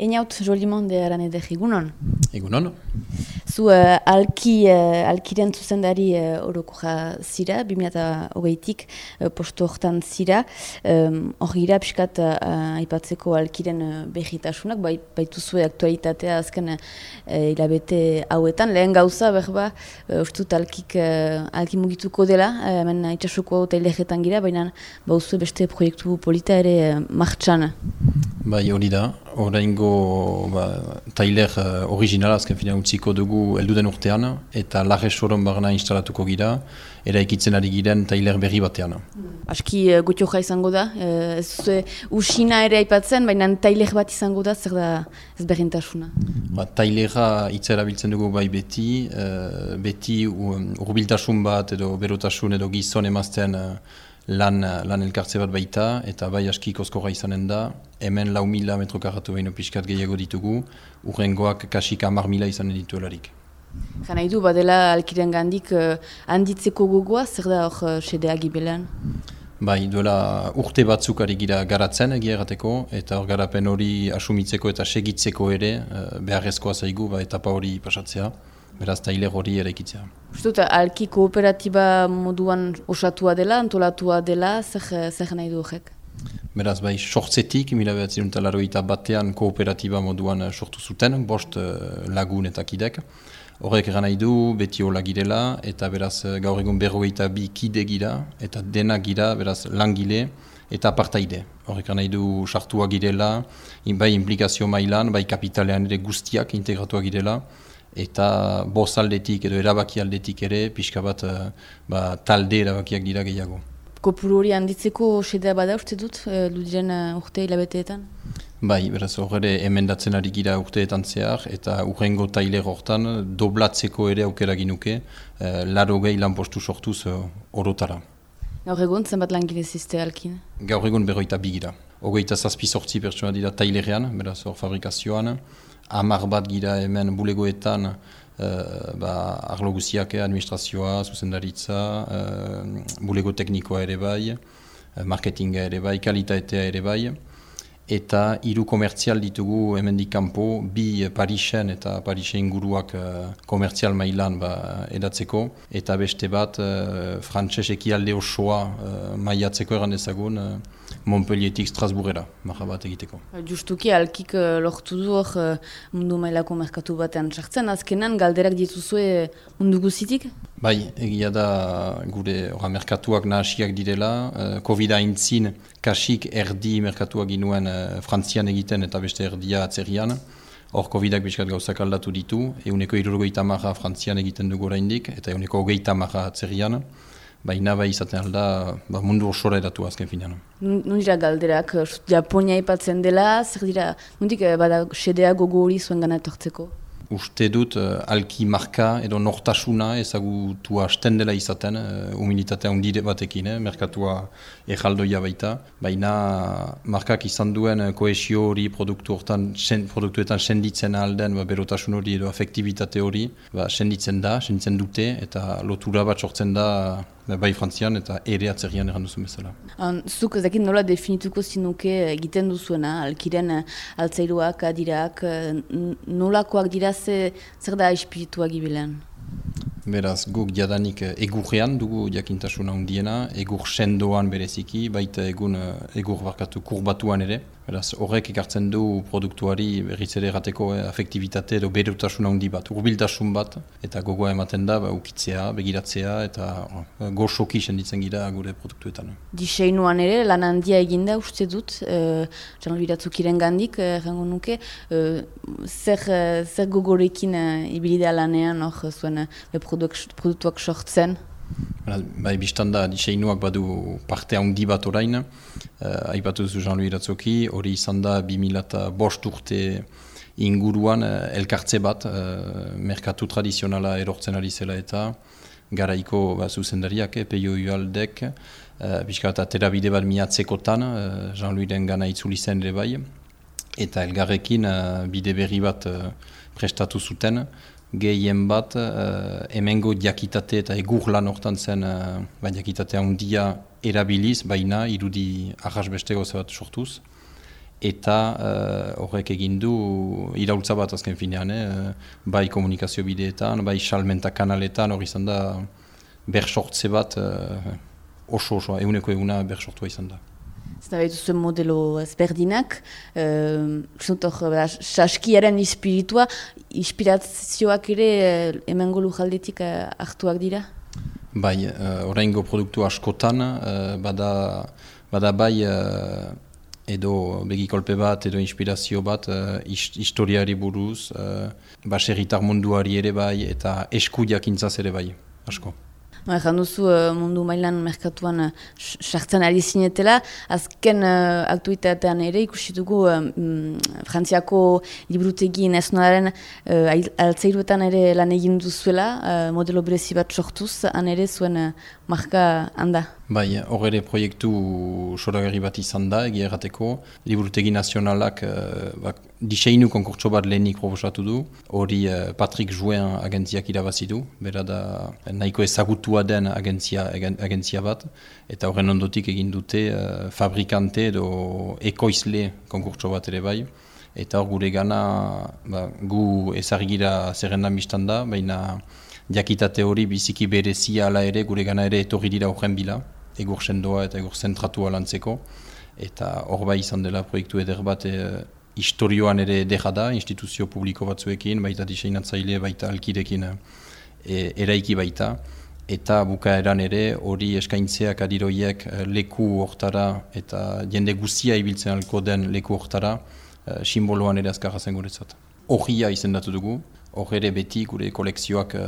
Einaut Jolimon de Arane de Egunon. Egunon. Zu uh, alki, uh, alkiren zuzendari uh, oroko zira, 2008-tik uh, posto hortan zira. Um, hor gira piskat uh, aipatzeko alkiren uh, behitasunak, bai, baitu zuen aktualitatea azken uh, hauetan. Lehen gauza, berba, uh, ustut alkik, uh, alki mugituko dela, uh, hemen itxasuko tailegetan gira, baina bauzue beste proiektu polita ere uh, martxan. Bai, hori da. Horaingo ba, tailer uh, originala azken fina utziko dugu elduden urtean eta lage soron barna instalatuko gira era ekitzen ari giren tailer berri batean. Aski uh, gutioja izango da, uh, ez uh, usina ere aipatzen, baina tailer bat izango da, zer da ez berrintasuna? Ba, tailera hitza erabiltzen dugu bai beti, uh, beti urbiltasun bat edo berotasun edo gizon emazten lan, lan elkartze bat baita, eta bai aski koskorra izanen da, hemen lau mila metro karratu behin opiskat gehiago ditugu, urrengoak kasik amar mila izanen ditu helarik. Jana idu, badela alkiren gandik uh, handitzeko gogoa, zer da hor uh, sedea gibelan? Bai, duela urte batzuk ari gira garatzen egia errateko, eta hor garapen hori asumitzeko eta segitzeko ere, uh, beharrezkoa zaigu, ba, etapa hori pasatzea beraz taile hori ere ikitzea. Uztut, alki kooperatiba moduan osatua dela, antolatua dela, zer, zer nahi du horrek? Beraz, bai, sortzetik, mila behatzen eta batean kooperatiba moduan eh, sortu zuten, bost uh, lagun eta kidek. Horrek eran nahi du, beti hola girela, eta beraz, eh, gaur egun berrogeita bi kide gira, eta dena gira, beraz, langile, eta partaide. Horrek nahi du sartua girela, bai implikazio mailan, bai kapitalean ere guztiak integratua girela, eta boz aldetik edo erabaki aldetik ere, pixka bat uh, ba, talde erabakiak dira gehiago. Kopuru hori handitzeko sedea bada uste dut, uh, ludiren uh, urte hilabeteetan? Bai, beraz horre emendatzen ari gira urteetan zehar, eta urrengo tailer hortan doblatzeko ere aukera ginuke, uh, laro gehi lan postu sortuz uh, orotara. Gaur egun, zenbat lan zizte alkin? Gaur egun berroita bigira. Ogeita zazpi sortzi pertsona dira tailerean, beraz hor fabrikazioan, amar bat gira hemen bulegoetan uh, ba, arlo guziak eh, administrazioa, zuzendaritza, uh, bulego teknikoa ere bai, marketinga ere bai, kalitatea ere bai, eta hiru komertzial ditugu hemendik kanpo bi Parisen eta Parisen inguruak uh, komertzial mailan ba, edatzeko, eta beste bat uh, frantses ekialde osoa uh, maiatzeko eran ezagun, Montpellietik Strasbourgera, maha bat egiteko. Justuki, alkik uh, lortu du hor uh, mundu mailako merkatu batean sartzen, azkenan galderak dituzue mundu guzitik? Bai, egia da gure ora, merkatuak nahasiak direla, uh, COVID-a intzin kasik erdi merkatuak ginuen uh, frantzian egiten eta beste erdia atzerian. Hor COVID-ak bizkat gauzak aldatu ditu, euneko irurgoita marra frantzian egiten dugu oraindik eta euneko hogeita marra atzerian baina bai izaten alda ba, mundu osora edatu azken finean. Nun dira galderak, Japonia ipatzen dela, zer dira, nundik eh, bada sedea gogo hori zuen gana etortzeko? Uste dut uh, alki marka edo nortasuna ezagutua hasten dela izaten, uh, humilitatea undire batekin, eh, merkatua ejaldoia baita. Baina markak izan duen koesio hori produktu hortan, sen, produktuetan senditzen alden, ba, berotasun hori edo afektibitate hori, ba, senditzen da, senditzen dute, eta lotura bat sortzen da bai frantzian eta ere atzerian eran duzu bezala. Um, zuk ezakit nola definituko zinuke egiten duzuena, alkiren uh, altzairuak, adirak, uh, nolakoak dira ze, zer da espirituak gibilean? Beraz, guk jadanik eh, egurrean dugu jakintasuna hundiena, egur sendoan bereziki, baita egun egur barkatu kurbatuan ere. Beraz, horrek ekartzen du produktuari berriz ere errateko eh, afektibitate edo berutasuna handi bat, urbiltasun bat, eta gogoa ematen da, ba, ukitzea, begiratzea, eta uh, goxoki senditzen gira gure produktuetan. Diseinuan ere, lan handia eginda uste dut, uh, janal gandik, uh, nuke, uh, zer, zer gogorekin uh, ibilidea lanean, hor, zuen uh, produktuak sortzen? Bai, biztan da, diseinuak badu parte handi bat orain, uh, aipatu zu Jean-Louis Ratzoki, hori izan da 2000 bost urte inguruan uh, elkartze bat, uh, merkatu tradizionala erortzen ari zela eta garaiko ba, zuzendariak, eh, peio ialdek, uh, bizkata terabide bat miatzekotan, uh, Jean-Louis gana itzuli zen ere bai, eta elgarrekin uh, bide berri bat uh, prestatu zuten, gehien bat, uh, emengo diakitate eta egur lan hortan zen uh, ba, diakitatea handia erabiliz, baina irudi ahas beste bat sortuz. eta horrek egin du iraultza bat azken finean, eh? bai komunikazio bideetan, bai salmenta kanaletan, hori izan da bersortze bat oso oso, eguneko eguna bersortua izan da. Zena behitu zuen modelo ezberdinak, uh, saskiaren espiritua, inspirazioak ere uh, hemen golu jaldetik uh, hartuak dira? Bai, uh, oraingo produktu askotan, uh, bada, bada bai uh, edo begikolpe bat, edo inspirazio bat, uh, historiari buruz, uh, baserritar munduari ere bai, eta esku jakintzaz ere bai, asko. No, Egan duzu uh, mundu mailan merkatuan uh, sartzen ari zinetela, azken uh, aktuitatean ere ikusi dugu uh, frantziako librutegi nesunaren uh, altzeiruetan ere lan egin duzuela, uh, modelo berezi bat sortuz, han ere zuen uh, marka handa. Bai, hor ere proiektu soragarri bat izan da, egia errateko. Liburutegi nazionalak uh, bak, diseinu konkurtso bat lehenik proposatu du. Hori uh, Patrick Jouen agentziak irabazi du. Bera da nahiko ezagutua den agentzia, agentzia bat. Eta horren ondotik egin dute uh, fabrikante edo ekoizle konkurtso bat ere bai. Eta hor gure gana ba, gu ezagigira zerrendan biztan da, baina jakitate hori biziki berezia ala ere gure gana ere etorri dira horren bila egur sendoa eta egur zentratua lantzeko. Eta hor bai izan dela proiektu eder bat e, historioan ere edera da, instituzio publiko batzuekin, baita diseinatzaile, baita alkidekin e, eraiki baita. Eta bukaeran ere hori eskaintzeak adiroiek e, leku hortara eta jende guzia ibiltzen alko den leku hortara e, simboloan ere azkarra zen guretzat. Horria izendatu dugu, hor ere beti gure kolekzioak e,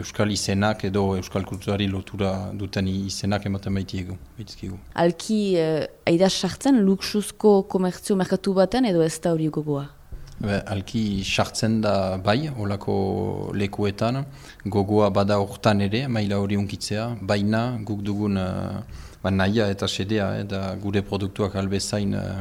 euskal izenak edo euskal kulturari lotura duten izenak ematen baitiegu. Alki eh, aida sartzen luxuzko komertzio merkatu baten edo ez da hori gogoa? Be, alki sartzen da bai, olako lekuetan, gogoa bada hortan ere, maila hori unkitzea, baina guk dugun uh, ba, nahia eta sedea, eh, da gure produktuak albezain uh,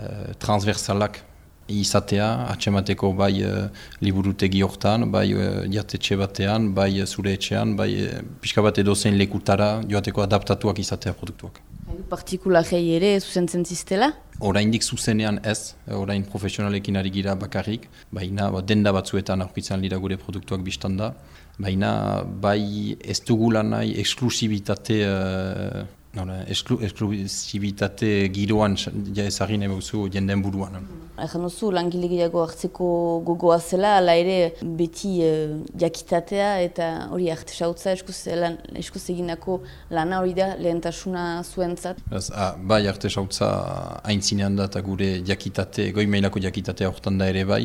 uh, transversalak izatea, atxemateko bai uh, liburutegi hortan, bai uh, jatetxe batean, bai uh, zure etxean, bai uh, pixka bat edo zein lekutara joateko adaptatuak izatea produktuak. Partikularei ere zuzentzen ziztela? Orain dik zuzenean ez, orain profesionalekin ari gira bakarrik, baina ba, denda batzuetan aurkitzen lira gure produktuak biztanda, baina bai ez dugula nahi eksklusibitate esklusibitate giroan ja ezagin ebuzu jenden buruan. Egan duzu, langile gehiago hartzeko gogoa zela, ala ere beti uh, jakitatea eta hori arte sautza eskuz eginako lana hori da lehentasuna zuentzat. Ah, bai arte sautza haintzinean da eta gure jakitate, goi mailako jakitatea hortan da ere bai,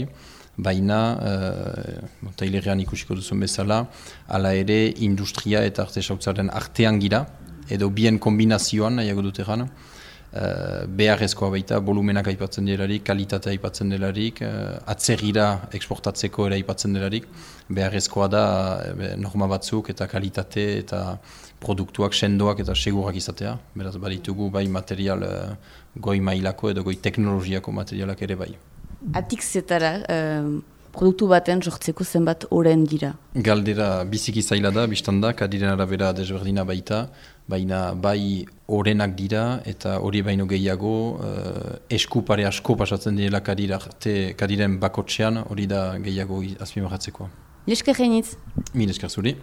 baina, uh, tailerean ikusiko duzun bezala, ala ere industria eta arte sautzaren artean gira, edo bien kombinazioan nahiago dut egan, uh, beharrezkoa baita, volumenak aipatzen delarik, kalitatea aipatzen delarik, uh, atzegira eksportatzeko ere aipatzen delarik, beharrezkoa da be, norma batzuk eta kalitate eta produktuak sendoak eta segurak izatea. Beraz, baditugu bai material uh, goi mailako edo goi teknologiako materialak ere bai. Atik zetara, produktu baten sortzeko zenbat oren dira? Galdera biziki zaila da, biztan da, kadiren arabera desberdina baita, baina bai orenak dira eta hori baino gehiago uh, esku pare asko pasatzen direla kadira, kadiren bakotxean hori da gehiago azpimarratzeko. Nesker genitz? Mi nesker zuri.